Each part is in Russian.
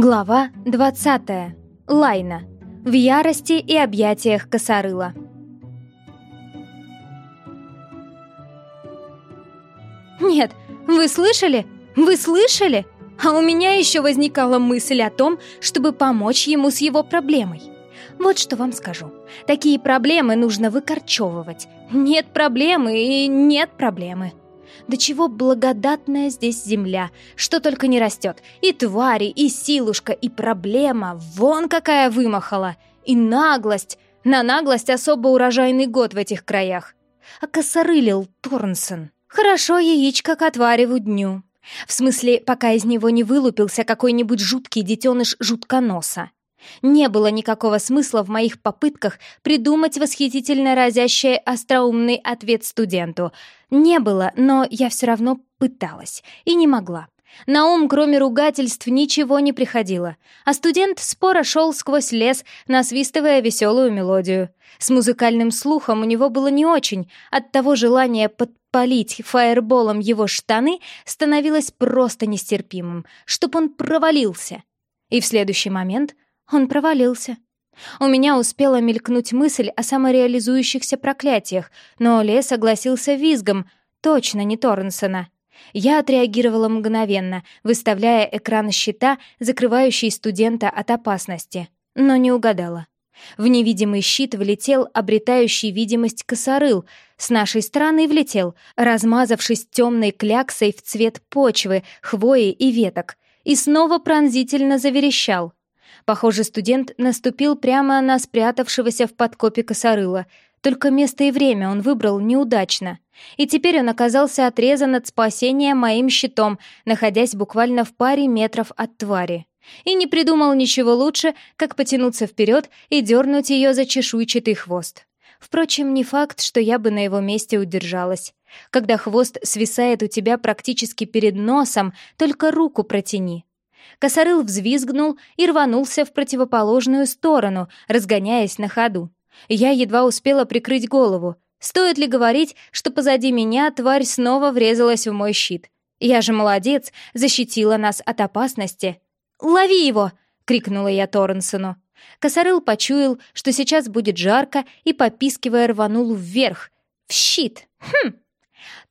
Глава 20. Лайна. В ярости и объятиях косорыла. «Нет, вы слышали? Вы слышали? А у меня еще возникала мысль о том, чтобы помочь ему с его проблемой. Вот что вам скажу. Такие проблемы нужно выкорчевывать. Нет проблемы и нет проблемы. До чего благодатная здесь земля, что только не растет. И твари, и силушка, и проблема. Вон какая вымахала. И наглость. На наглость особо урожайный год в этих краях. А косорылил Торнсон. Хорошо яичко к отвариву дню. В смысле, пока из него не вылупился какой-нибудь жуткий детеныш жутконоса. Не было никакого смысла в моих попытках придумать восхитительно разящий остроумный ответ студенту. Не было, но я все равно пыталась и не могла. На ум, кроме ругательств, ничего не приходило, а студент споро шел сквозь лес, насвистывая веселую мелодию. С музыкальным слухом у него было не очень, оттого желание подпалить фаерболом его штаны становилось просто нестерпимым, чтоб он провалился. И в следующий момент — он провалился. У меня успела мелькнуть мысль о самореализующихся проклятиях, но Ле согласился визгом, точно не Торренсона. Я отреагировала мгновенно, выставляя экран щита, закрывающий студента от опасности, но не угадала. В невидимый щит влетел обретающий видимость косорыл, с нашей стороны влетел, размазавшись темной кляксой в цвет почвы, хвои и веток, и снова пронзительно заверещал — Похоже, студент наступил прямо на спрятавшегося в подкопе косорыла, только место и время он выбрал неудачно. И теперь он оказался отрезан от спасения моим щитом, находясь буквально в паре метров от твари. И не придумал ничего лучше, как потянуться вперед и дернуть ее за чешуйчатый хвост. Впрочем, не факт, что я бы на его месте удержалась. Когда хвост свисает у тебя практически перед носом, только руку протяни. Косорыл взвизгнул и рванулся в противоположную сторону, разгоняясь на ходу. Я едва успела прикрыть голову. Стоит ли говорить, что позади меня тварь снова врезалась в мой щит? Я же молодец, защитила нас от опасности. «Лови его!» — крикнула я Торренсону. Косорыл почуял, что сейчас будет жарко, и, попискивая, рванул вверх. В щит! Хм!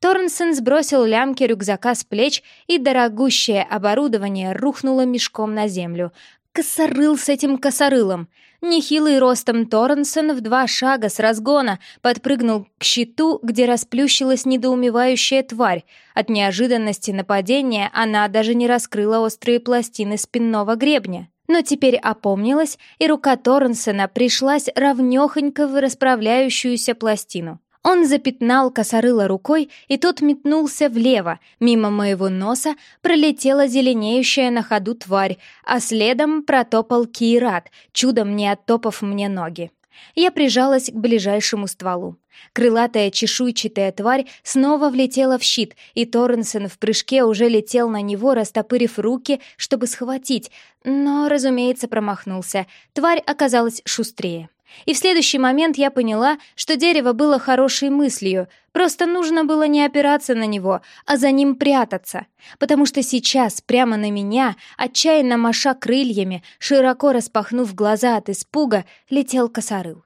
Торнсон сбросил лямки рюкзака с плеч, и дорогущее оборудование рухнуло мешком на землю. Косорыл с этим косорылом. Нехилый ростом Торнсон в два шага с разгона подпрыгнул к щиту, где расплющилась недоумевающая тварь. От неожиданности нападения она даже не раскрыла острые пластины спинного гребня. Но теперь опомнилась, и рука Торнсона пришлась ровнёхонько в расправляющуюся пластину. Он запятнал косорыло рукой, и тот метнулся влево. Мимо моего носа пролетела зеленеющая на ходу тварь, а следом протопал Кират, чудом не оттопав мне ноги. Я прижалась к ближайшему стволу. Крылатая чешуйчатая тварь снова влетела в щит, и Торренсон в прыжке уже летел на него, растопырив руки, чтобы схватить, но, разумеется, промахнулся. Тварь оказалась шустрее. И в следующий момент я поняла, что дерево было хорошей мыслью, просто нужно было не опираться на него, а за ним прятаться, потому что сейчас прямо на меня, отчаянно маша крыльями, широко распахнув глаза от испуга, летел косорыл.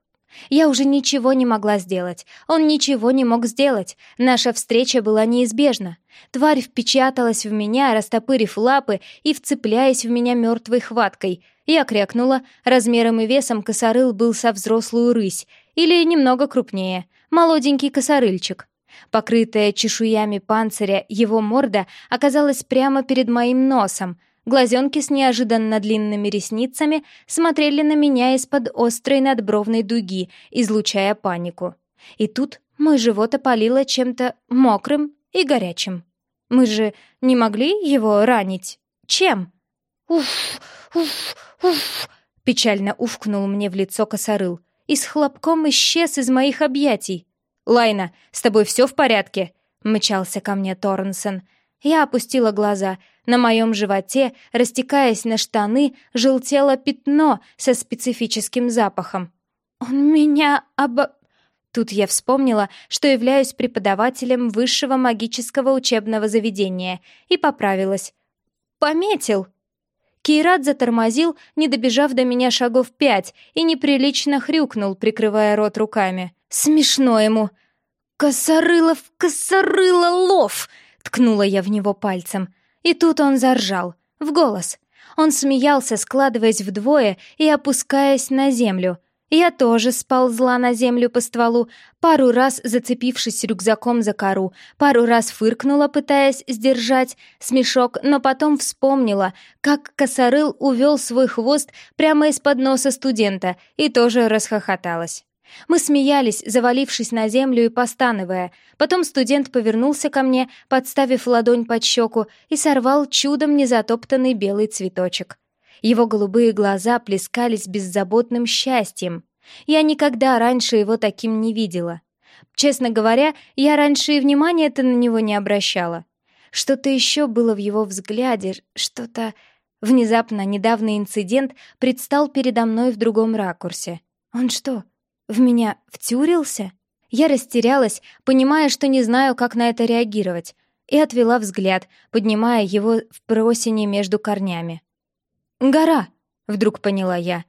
Я уже ничего не могла сделать. Он ничего не мог сделать. Наша встреча была неизбежна. Тварь впечаталась в меня, растопырив лапы и вцепляясь в меня мертвой хваткой. Я крякнула. Размером и весом косорыл был со взрослую рысь. Или немного крупнее. Молоденький косорыльчик. Покрытая чешуями панциря, его морда оказалась прямо перед моим носом — Глазенки с неожиданно длинными ресницами смотрели на меня из-под острой надбровной дуги, излучая панику. И тут мой живот опалило чем-то мокрым и горячим. Мы же не могли его ранить? Чем? Уф, уф, уф, печально уфкнул мне в лицо косорыл и с хлопком исчез из моих объятий. «Лайна, с тобой все в порядке?» — мчался ко мне Торнсон. Я опустила глаза — на моем животе, растекаясь на штаны, желтело пятно со специфическим запахом. «Он меня обо...» Тут я вспомнила, что являюсь преподавателем высшего магического учебного заведения, и поправилась. «Пометил!» Кейрат затормозил, не добежав до меня шагов пять, и неприлично хрюкнул, прикрывая рот руками. Смешно ему. «Косорылов, косорылолов!» — ткнула я в него пальцем. И тут он заржал, в голос. Он смеялся, складываясь вдвое и опускаясь на землю — я тоже сползла на землю по стволу, пару раз зацепившись рюкзаком за кору, пару раз фыркнула, пытаясь сдержать смешок, но потом вспомнила, как косорыл увел свой хвост прямо из-под носа студента и тоже расхохоталась. Мы смеялись, завалившись на землю и постановая. Потом студент повернулся ко мне, подставив ладонь под щеку, и сорвал чудом незатоптанный белый цветочек. Его голубые глаза плескались беззаботным счастьем. Я никогда раньше его таким не видела. Честно говоря, я раньше и внимания-то на него не обращала. Что-то еще было в его взгляде, что-то... Внезапно недавний инцидент предстал передо мной в другом ракурсе. Он что, в меня втюрился? Я растерялась, понимая, что не знаю, как на это реагировать, и отвела взгляд, поднимая его в просине между корнями. «Гора!» — вдруг поняла я.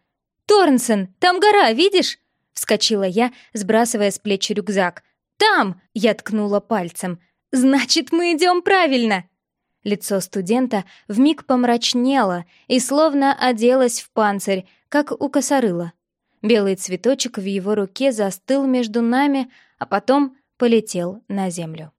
«Торнсон, там гора, видишь?» Вскочила я, сбрасывая с плеч рюкзак. «Там!» — я ткнула пальцем. «Значит, мы идем правильно!» Лицо студента вмиг помрачнело и словно оделось в панцирь, как у косорыла. Белый цветочек в его руке застыл между нами, а потом полетел на землю.